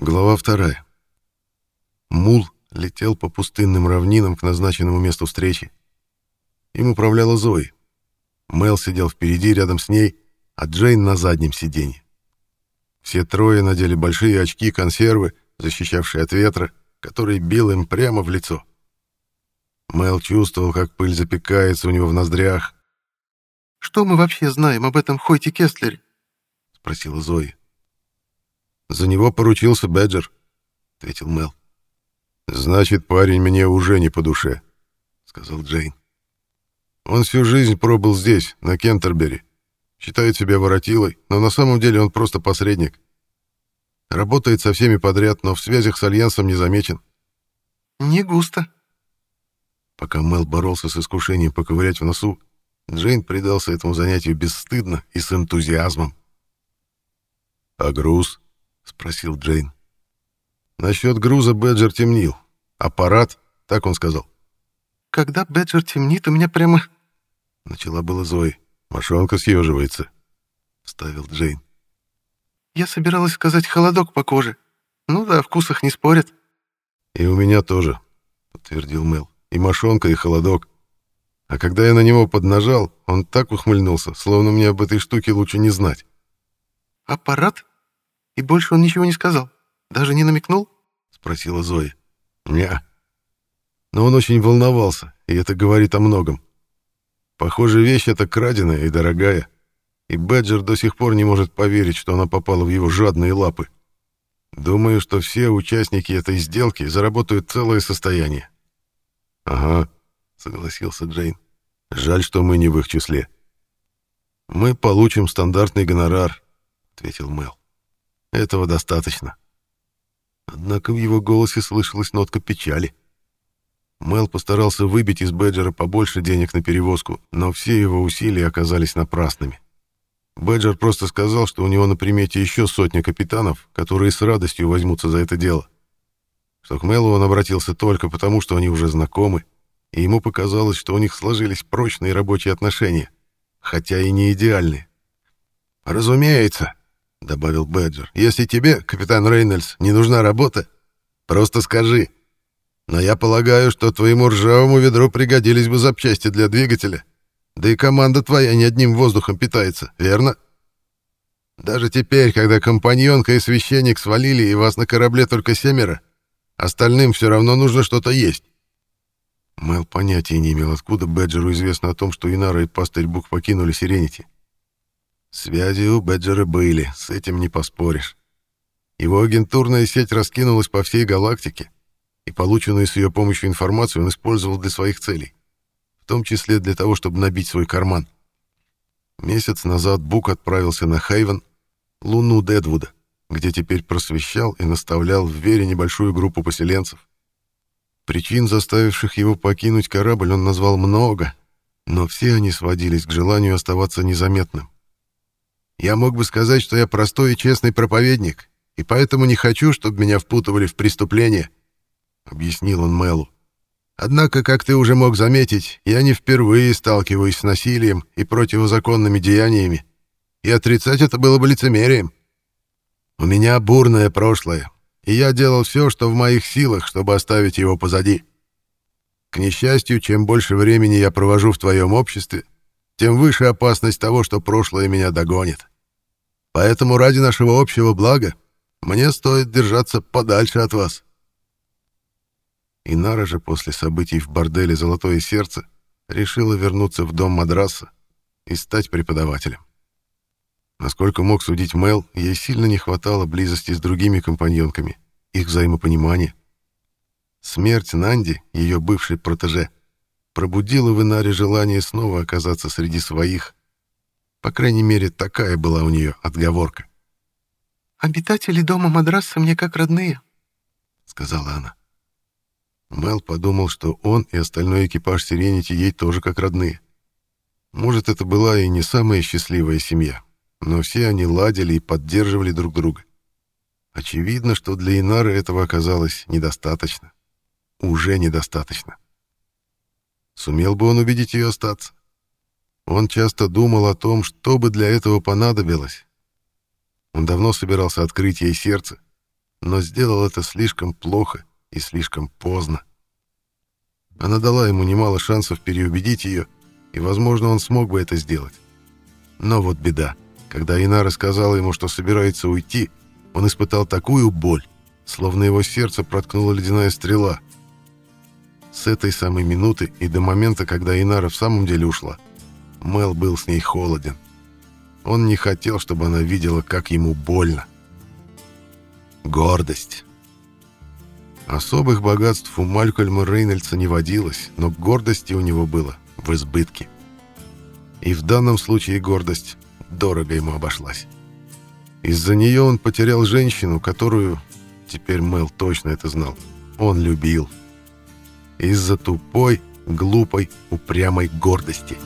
Глава вторая. Мул летел по пустынным равнинам к назначенному месту встречи. Им управляла Зои. Мел сидел впереди, рядом с ней, а Джейн на заднем сиденье. Все трое надели большие очки-консервы, защищавшие от ветра, который бил им прямо в лицо. Мел чувствовал, как пыль запекается у него в ноздрях. «Что мы вообще знаем об этом Хойте Кестлере?» — спросила Зои. «За него поручился Бэджер», — ответил Мел. «Значит, парень мне уже не по душе», — сказал Джейн. «Он всю жизнь пробыл здесь, на Кентербери. Считает себя воротилой, но на самом деле он просто посредник. Работает со всеми подряд, но в связях с Альянсом не замечен». «Не густо». Пока Мел боролся с искушением поковырять в носу, Джейн предался этому занятию бесстыдно и с энтузиазмом. «А груз?» — спросил Джейн. «Насчет груза Бэджер темнил. Аппарат, так он сказал». «Когда Бэджер темнит, у меня прямо...» Начала была Зои. «Мошонка съеживается», — ставил Джейн. «Я собиралась сказать холодок по коже. Ну да, о вкусах не спорят». «И у меня тоже», — подтвердил Мел. «И мошонка, и холодок. А когда я на него поднажал, он так ухмыльнулся, словно мне об этой штуке лучше не знать». «Аппарат?» И больше он ничего не сказал? Даже не намекнул? Спросила Зоя. Не. Но он очень волновался, и это говорит о многом. Похоже, вещь эта краденая и дорогая, и Бэджер до сих пор не может поверить, что она попала в его жадные лапы. Думаю, что все участники этой сделки заработают целое состояние. Ага, согласился Джейн. Жаль, что мы не в их числе. Мы получим стандартный гонорар, ответил Мэл. Этого достаточно. Однако в его голосе слышалась нотка печали. Мел постарался выбить из Бэджера побольше денег на перевозку, но все его усилия оказались напрасными. Бэджер просто сказал, что у него на примете еще сотня капитанов, которые с радостью возьмутся за это дело. Что к Мелу он обратился только потому, что они уже знакомы, и ему показалось, что у них сложились прочные рабочие отношения, хотя и не идеальные. «Разумеется», — добавил Бэджер. «Если тебе, капитан Рейнольдс, не нужна работа, просто скажи. Но я полагаю, что твоему ржавому ведру пригодились бы запчасти для двигателя. Да и команда твоя не одним воздухом питается, верно? Даже теперь, когда компаньонка и священник свалили, и вас на корабле только семеро, остальным все равно нужно что-то есть». Мэл понятия не имел, откуда Бэджеру известно о том, что Инара и пастырь Бук покинули Сиренити. Связи у Бэджера были, с этим не поспоришь. Его агентурная сеть раскинулась по всей галактике, и полученную с ее помощью информацию он использовал для своих целей, в том числе для того, чтобы набить свой карман. Месяц назад Бук отправился на Хейвен, луну Дедвуда, где теперь просвещал и наставлял в вере небольшую группу поселенцев. Причин, заставивших его покинуть корабль, он назвал много, но все они сводились к желанию оставаться незаметным. Я мог бы сказать, что я простой и честный проповедник, и поэтому не хочу, чтобы меня впутывали в преступление», — объяснил он Мэлу. «Однако, как ты уже мог заметить, я не впервые сталкиваюсь с насилием и противозаконными деяниями, и отрицать это было бы лицемерием. У меня бурное прошлое, и я делал все, что в моих силах, чтобы оставить его позади. К несчастью, чем больше времени я провожу в твоем обществе, тем выше опасность того, что прошлое меня догонит. Поэтому ради нашего общего блага мне стоит держаться подальше от вас. Инара же после событий в борделе «Золотое сердце» решила вернуться в дом Мадраса и стать преподавателем. Насколько мог судить Мел, ей сильно не хватало близости с другими компаньонками, их взаимопонимания. Смерть Нанди, ее бывшей протеже, пробудила в Инаре желание снова оказаться среди своих, по крайней мере, такая была у нее отговорка. «Обитатели дома Мадраса мне как родные», — сказала она. Мел подумал, что он и остальной экипаж Сиренити ей тоже как родные. Может, это была и не самая счастливая семья, но все они ладили и поддерживали друг друга. Очевидно, что для Инары этого оказалось недостаточно. Уже недостаточно. Сумел бы он убедить ее остаться? Он часто думал о том, что бы для этого понадобилось. Он давно собирался открыть ей сердце, но сделал это слишком плохо и слишком поздно. Она дала ему немало шансов переубедить ее, и, возможно, он смог бы это сделать. Но вот беда. Когда Инара сказала ему, что собирается уйти, он испытал такую боль, словно его сердце проткнула ледяная стрела. С этой самой минуты и до момента, когда Инара в самом деле ушла, Мел был с ней холоден. Он не хотел, чтобы она видела, как ему больно. Гордость. Особых богатств у Малькольма Рейнольдса не водилось, но гордости у него было в избытке. И в данном случае гордость дорого ему обошлась. Из-за нее он потерял женщину, которую, теперь Мел точно это знал, он любил. Из-за тупой, глупой, упрямой гордости.